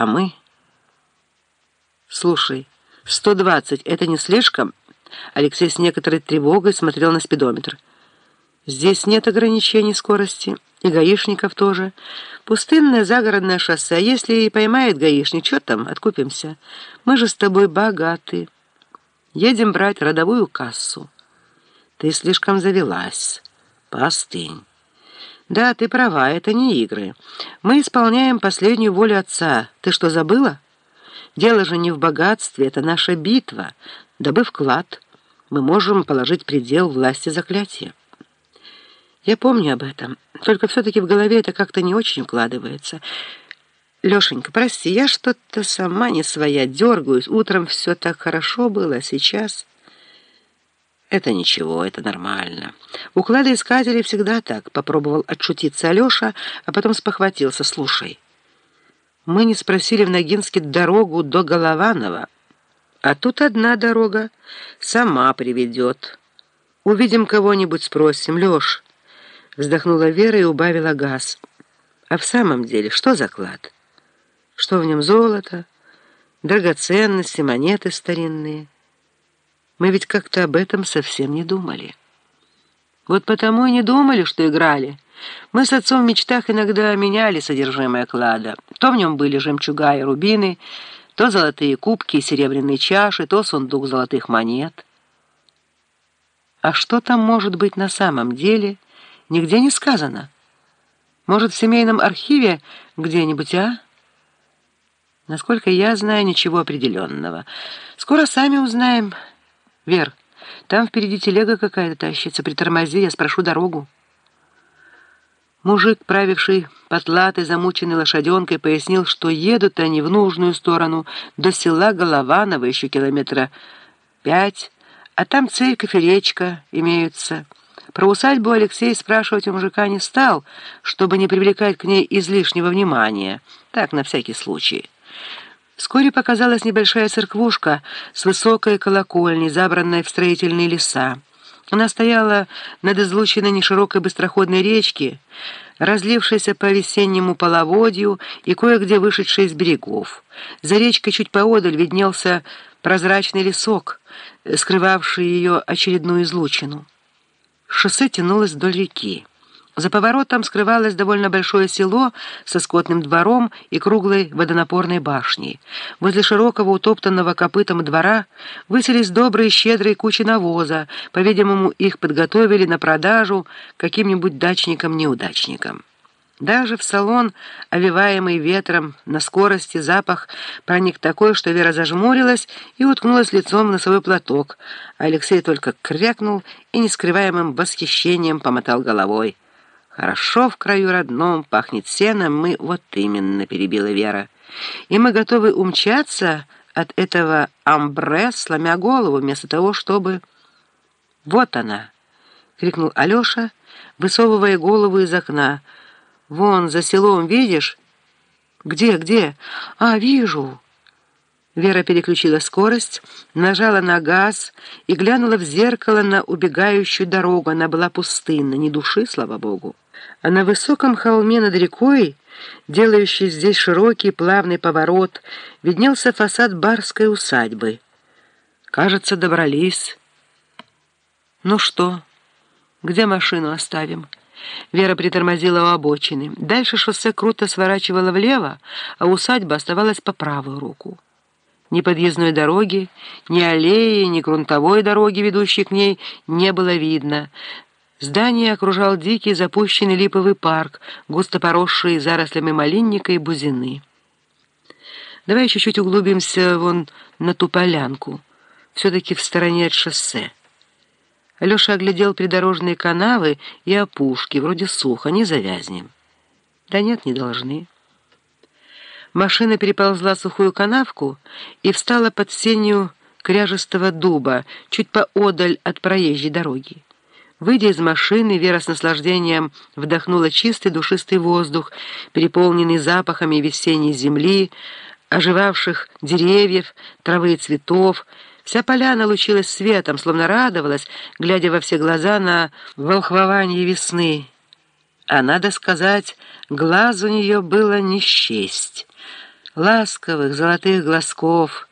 А мы... Слушай, 120 — это не слишком? Алексей с некоторой тревогой смотрел на спидометр. Здесь нет ограничений скорости, и гаишников тоже. Пустынное загородное шоссе. А если и поймает гаишник, что там, откупимся? Мы же с тобой богаты. Едем брать родовую кассу. Ты слишком завелась. Постынь. Да, ты права, это не игры. Мы исполняем последнюю волю отца. Ты что, забыла? Дело же не в богатстве, это наша битва. Добыв клад, мы можем положить предел власти заклятия. Я помню об этом, только все-таки в голове это как-то не очень укладывается. Лешенька, прости, я что-то сама не своя, дергаюсь. Утром все так хорошо было, а сейчас... «Это ничего, это нормально. У кладоискателей всегда так», — попробовал отшутиться Алеша, а потом спохватился. «Слушай, мы не спросили в Ногинске дорогу до Голованова, а тут одна дорога сама приведет. Увидим кого-нибудь, спросим. Леш...» Вздохнула Вера и убавила газ. «А в самом деле, что за клад? Что в нем золото, драгоценности, монеты старинные?» Мы ведь как-то об этом совсем не думали. Вот потому и не думали, что играли. Мы с отцом в мечтах иногда меняли содержимое клада. То в нем были жемчуга и рубины, то золотые кубки и серебряные чаши, то сундук золотых монет. А что там может быть на самом деле, нигде не сказано. Может, в семейном архиве где-нибудь, а? Насколько я знаю, ничего определенного. Скоро сами узнаем, «Вер, там впереди телега какая-то тащится. Притормози, я спрошу дорогу». Мужик, правивший потлатой, замученной лошаденкой, пояснил, что едут они в нужную сторону, до села Голованово, еще километра пять, а там церковь и речка имеются. Про усадьбу Алексей спрашивать у мужика не стал, чтобы не привлекать к ней излишнего внимания. Так, на всякий случай. Вскоре показалась небольшая церквушка с высокой колокольней, забранной в строительные леса. Она стояла над излученной неширокой быстроходной речки, разлившейся по весеннему половодью и кое-где вышедшей из берегов. За речкой чуть поодаль виднелся прозрачный лесок, скрывавший ее очередную излучину. Шоссе тянулось вдоль реки. За поворотом скрывалось довольно большое село со скотным двором и круглой водонапорной башней. Возле широкого утоптанного копытом двора выселись добрые щедрые кучи навоза. По-видимому, их подготовили на продажу каким-нибудь дачникам-неудачникам. Даже в салон, овиваемый ветром, на скорости запах проник такой, что Вера зажмурилась и уткнулась лицом в носовой платок. Алексей только крякнул и нескрываемым восхищением помотал головой. «Хорошо в краю родном, пахнет сеном, мы...» «Вот именно», — перебила Вера. «И мы готовы умчаться от этого амбре, сломя голову, вместо того, чтобы...» «Вот она!» — крикнул Алеша, высовывая голову из окна. «Вон, за селом, видишь?» «Где, где?» «А, вижу!» Вера переключила скорость, нажала на газ и глянула в зеркало на убегающую дорогу. Она была пустынна, ни души, слава богу. А на высоком холме над рекой, делающий здесь широкий плавный поворот, виднелся фасад барской усадьбы. Кажется, добрались. Ну что, где машину оставим? Вера притормозила у обочины. Дальше шоссе круто сворачивало влево, а усадьба оставалась по правую руку. Ни подъездной дороги, ни аллеи, ни грунтовой дороги, ведущей к ней, не было видно. Здание окружал дикий запущенный липовый парк, густо поросший зарослями малинника и бузины. Давай чуть-чуть углубимся вон на ту полянку, все-таки в стороне от шоссе. Алеша оглядел придорожные канавы и опушки, вроде сухо, не завязнем. Да нет, не должны. Машина переползла сухую канавку и встала под сенью кряжестого дуба, чуть поодаль от проезжей дороги. Выйдя из машины, Вера с наслаждением вдохнула чистый душистый воздух, переполненный запахами весенней земли, оживавших деревьев, травы и цветов. Вся поляна лучилась светом, словно радовалась, глядя во все глаза на волхвование весны. А надо сказать, глаз у нее было не счесть. Ласковых золотых глазков,